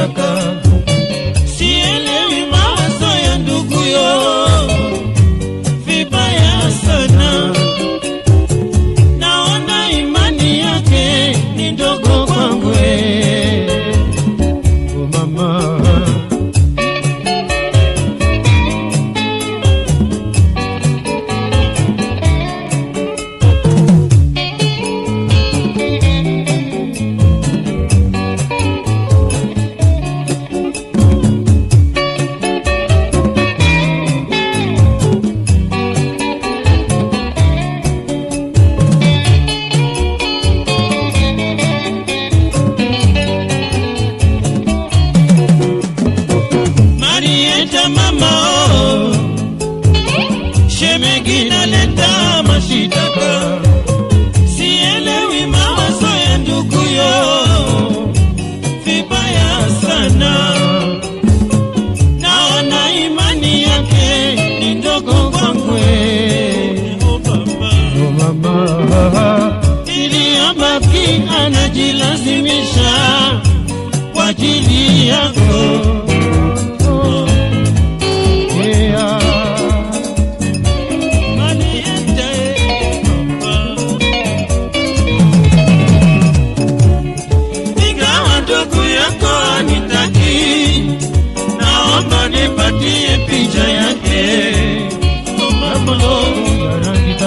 Chaka.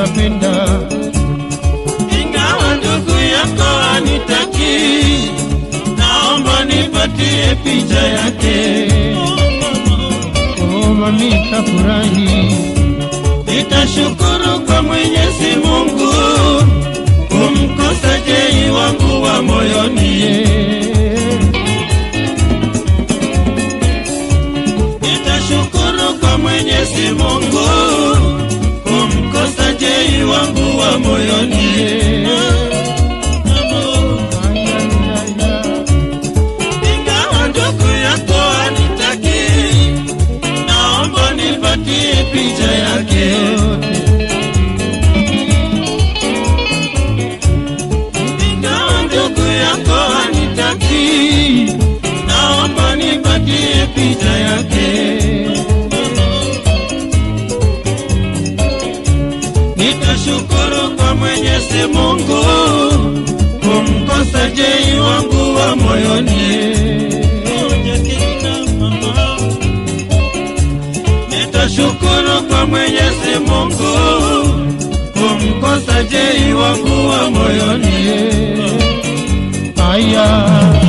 napenda, ingawa ndugu yako anitaki, naomba nipatie picha yake. Oh mami, oh, tafurahi, nitashukuru kwa Mwenyezi Mungu. moyoni. Nitashukuru kwa Mwenyezi Mungu kumkosa jei wangu wa moyoni. Aya.